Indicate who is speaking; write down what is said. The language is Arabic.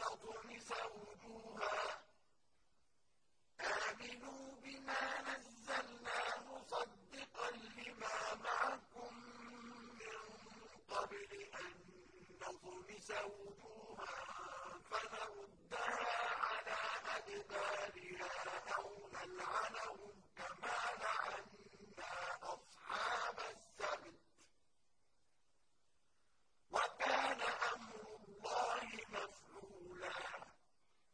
Speaker 1: نطمس وجوها. آمنوا بما نزلنا مصدقا لما معكم من قبل أن نطمس وجوها فنردها على أدبارها.